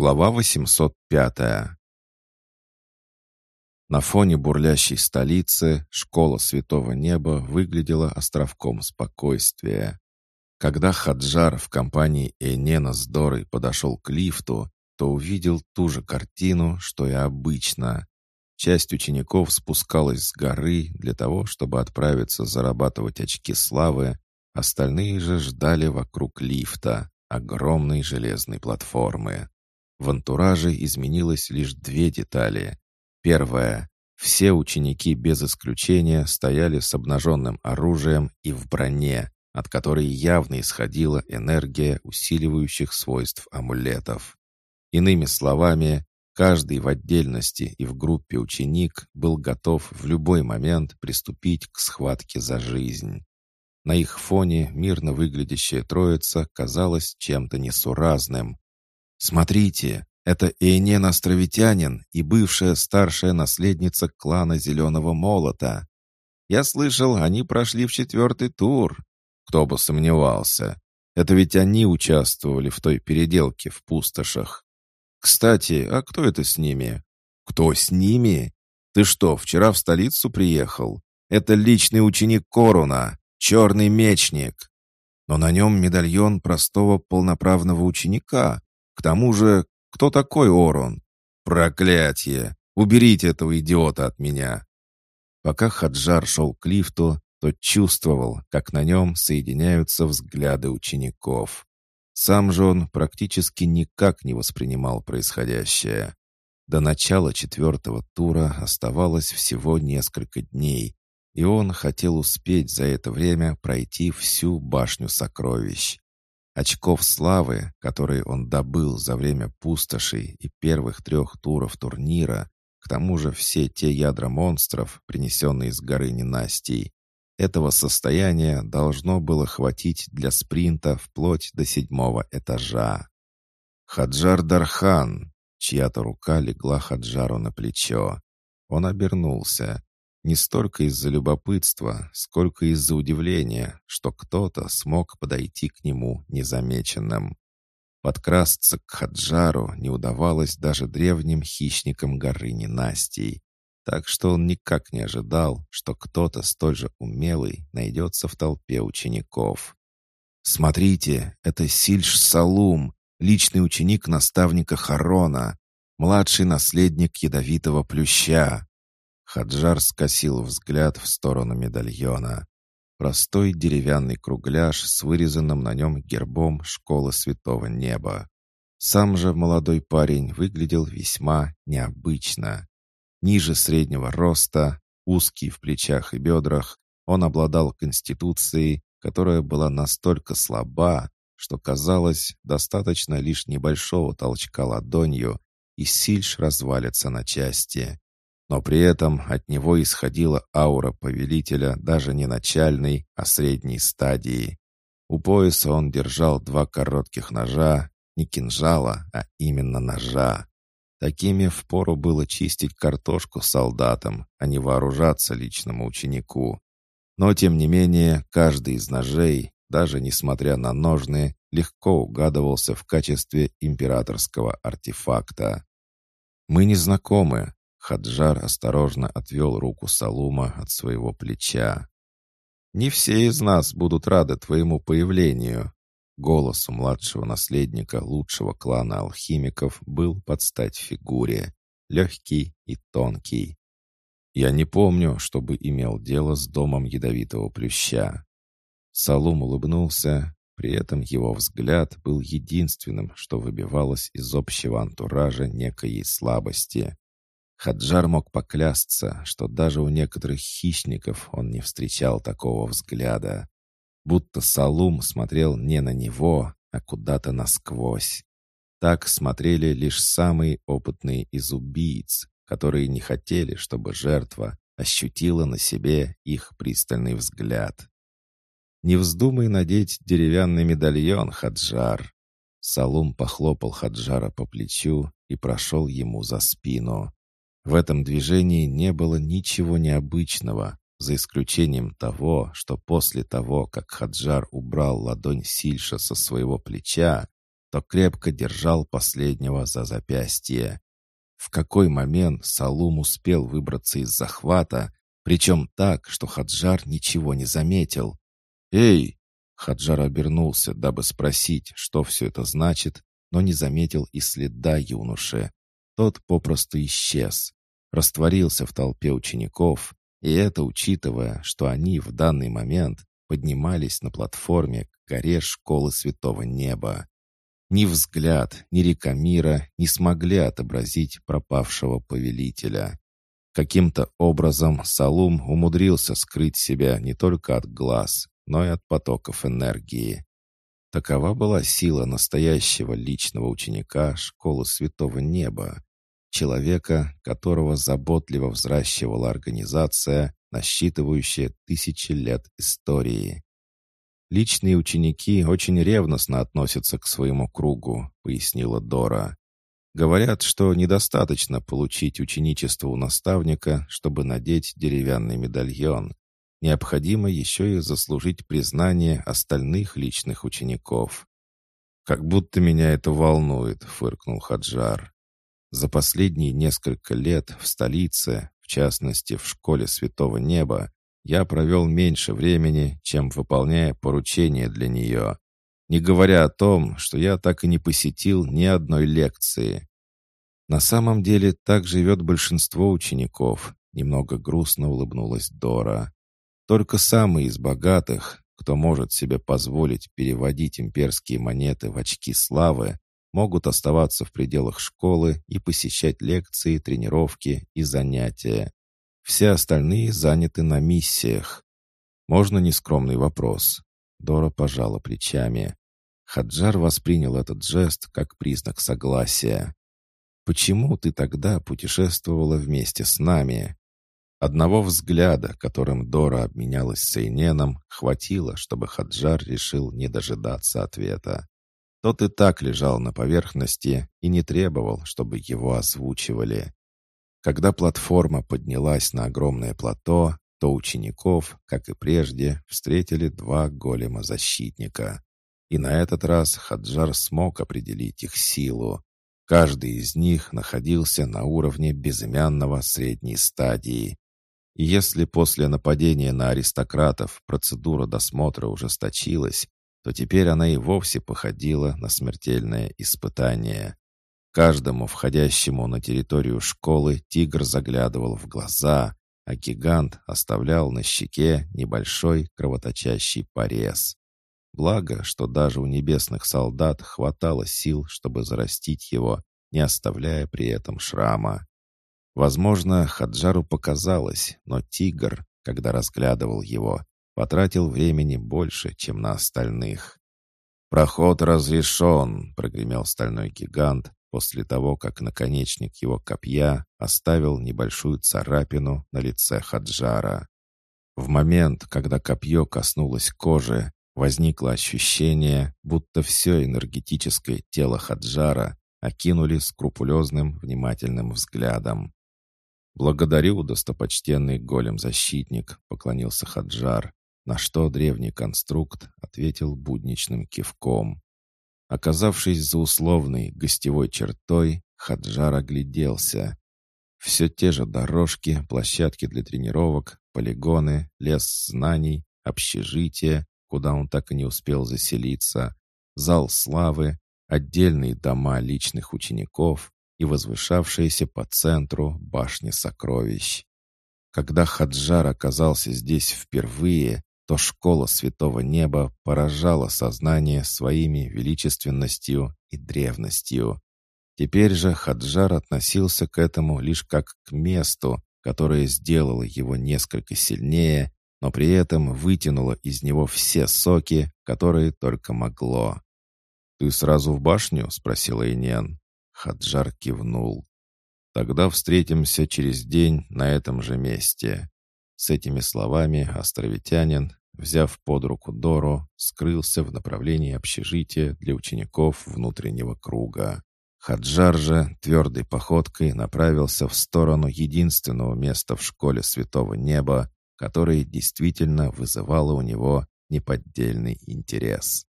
Глава 805 На фоне бурлящей столицы школа Святого Неба выглядела островком спокойствия. Когда Хаджар в компании Энена с Дорой подошел к лифту, то увидел ту же картину, что и обычно. Часть учеников спускалась с горы для того, чтобы отправиться зарабатывать очки славы, остальные же ждали вокруг лифта, огромной железной платформы. В антураже изменилось лишь две детали. Первая. Все ученики без исключения стояли с обнаженным оружием и в броне, от которой явно исходила энергия усиливающих свойств амулетов. Иными словами, каждый в отдельности и в группе ученик был готов в любой момент приступить к схватке за жизнь. На их фоне мирно выглядящая троица казалась чем-то несуразным, «Смотрите, это Эйнен Островитянин и бывшая старшая наследница клана Зеленого Молота. Я слышал, они прошли в четвертый тур. Кто бы сомневался. Это ведь они участвовали в той переделке в пустошах. Кстати, а кто это с ними? Кто с ними? Ты что, вчера в столицу приехал? Это личный ученик Коруна, черный мечник. Но на нем медальон простого полноправного ученика, к тому же, кто такой Орон? Проклятие! Уберите этого идиота от меня!» Пока Хаджар шел к лифту, то чувствовал, как на нем соединяются взгляды учеников. Сам же он практически никак не воспринимал происходящее. До начала четвертого тура оставалось всего несколько дней, и он хотел успеть за это время пройти всю башню сокровищ. Очков славы, которые он добыл за время пустошей и первых трех туров турнира, к тому же все те ядра монстров, принесенные с горы ненастий, этого состояния должно было хватить для спринта вплоть до седьмого этажа. Хаджар Дархан, чья-то рука легла Хаджару на плечо. Он обернулся. Не столько из-за любопытства, сколько из-за удивления, что кто-то смог подойти к нему незамеченным. Подкрасться к Хаджару не удавалось даже древним хищникам горы ненастий, так что он никак не ожидал, что кто-то столь же умелый найдется в толпе учеников. «Смотрите, это Сильш Салум, личный ученик наставника Харона, младший наследник ядовитого плюща», Хаджар скосил взгляд в сторону медальона. Простой деревянный кругляш с вырезанным на нем гербом школы Святого Неба. Сам же молодой парень выглядел весьма необычно. Ниже среднего роста, узкий в плечах и бедрах, он обладал конституцией, которая была настолько слаба, что казалось, достаточно лишь небольшого толчка ладонью, и Сильш развалится на части но при этом от него исходила аура повелителя даже не начальной, а средней стадии. У пояса он держал два коротких ножа, не кинжала, а именно ножа. Такими впору было чистить картошку солдатам, а не вооружаться личному ученику. Но, тем не менее, каждый из ножей, даже несмотря на ножны, легко угадывался в качестве императорского артефакта. «Мы не знакомы», Хаджар осторожно отвел руку Салума от своего плеча. «Не все из нас будут рады твоему появлению». Голос у младшего наследника лучшего клана алхимиков был под стать фигуре, легкий и тонкий. Я не помню, чтобы имел дело с домом ядовитого плюща. Салум улыбнулся, при этом его взгляд был единственным, что выбивалось из общего антуража некой слабости. Хаджар мог поклясться, что даже у некоторых хищников он не встречал такого взгляда. Будто Салум смотрел не на него, а куда-то насквозь. Так смотрели лишь самые опытные из убийц, которые не хотели, чтобы жертва ощутила на себе их пристальный взгляд. «Не вздумай надеть деревянный медальон, Хаджар!» Салум похлопал Хаджара по плечу и прошел ему за спину. В этом движении не было ничего необычного, за исключением того, что после того, как Хаджар убрал ладонь Сильша со своего плеча, то крепко держал последнего за запястье. В какой момент Салум успел выбраться из захвата, причем так, что Хаджар ничего не заметил. «Эй!» Хаджар обернулся, дабы спросить, что все это значит, но не заметил и следа юноши. Тот попросту исчез, растворился в толпе учеников, и это учитывая, что они в данный момент поднимались на платформе к горе школы Святого Неба. Ни взгляд, ни река мира не смогли отобразить пропавшего повелителя. Каким-то образом Салум умудрился скрыть себя не только от глаз, но и от потоков энергии. Такова была сила настоящего личного ученика школы Святого Неба, человека, которого заботливо взращивала организация, насчитывающая тысячи лет истории. «Личные ученики очень ревностно относятся к своему кругу», — пояснила Дора. «Говорят, что недостаточно получить ученичество у наставника, чтобы надеть деревянный медальон. Необходимо еще и заслужить признание остальных личных учеников». «Как будто меня это волнует», — фыркнул Хаджар. За последние несколько лет в столице, в частности в школе Святого Неба, я провел меньше времени, чем выполняя поручения для нее, не говоря о том, что я так и не посетил ни одной лекции. На самом деле так живет большинство учеников, немного грустно улыбнулась Дора. Только самые из богатых, кто может себе позволить переводить имперские монеты в очки славы, могут оставаться в пределах школы и посещать лекции, тренировки и занятия. Все остальные заняты на миссиях. Можно нескромный вопрос? Дора пожала плечами. Хаджар воспринял этот жест как признак согласия. «Почему ты тогда путешествовала вместе с нами?» Одного взгляда, которым Дора обменялась с Эйненом, хватило, чтобы Хаджар решил не дожидаться ответа. Тот и так лежал на поверхности и не требовал, чтобы его озвучивали. Когда платформа поднялась на огромное плато, то учеников, как и прежде, встретили два голема-защитника. И на этот раз Хаджар смог определить их силу. Каждый из них находился на уровне безымянного средней стадии. И если после нападения на аристократов процедура досмотра ужесточилась, то теперь она и вовсе походила на смертельное испытание. Каждому входящему на территорию школы тигр заглядывал в глаза, а гигант оставлял на щеке небольшой кровоточащий порез. Благо, что даже у небесных солдат хватало сил, чтобы зарастить его, не оставляя при этом шрама. Возможно, Хаджару показалось, но тигр, когда разглядывал его, потратил времени больше, чем на остальных. «Проход разрешен», — прогремел стальной гигант, после того, как наконечник его копья оставил небольшую царапину на лице Хаджара. В момент, когда копье коснулось кожи, возникло ощущение, будто все энергетическое тело Хаджара окинули скрупулезным, внимательным взглядом. «Благодарю, достопочтенный голем-защитник», — поклонился Хаджар, на что древний конструкт ответил будничным кивком. Оказавшись за условной гостевой чертой, Хаджар огляделся. Все те же дорожки, площадки для тренировок, полигоны, лес знаний, общежитие, куда он так и не успел заселиться, зал славы, отдельные дома личных учеников и возвышавшаяся по центру башня сокровищ. Когда Хаджар оказался здесь впервые, то школа святого неба поражала сознание своими величественностью и древностью. Теперь же Хаджар относился к этому лишь как к месту, которое сделало его несколько сильнее, но при этом вытянуло из него все соки, которые только могло. «Ты сразу в башню?» — спросил Инен. Хаджар кивнул. «Тогда встретимся через день на этом же месте». С этими словами островитянин взяв под руку Дору, скрылся в направлении общежития для учеников внутреннего круга. Хаджар же твердой походкой направился в сторону единственного места в школе Святого Неба, которое действительно вызывало у него неподдельный интерес.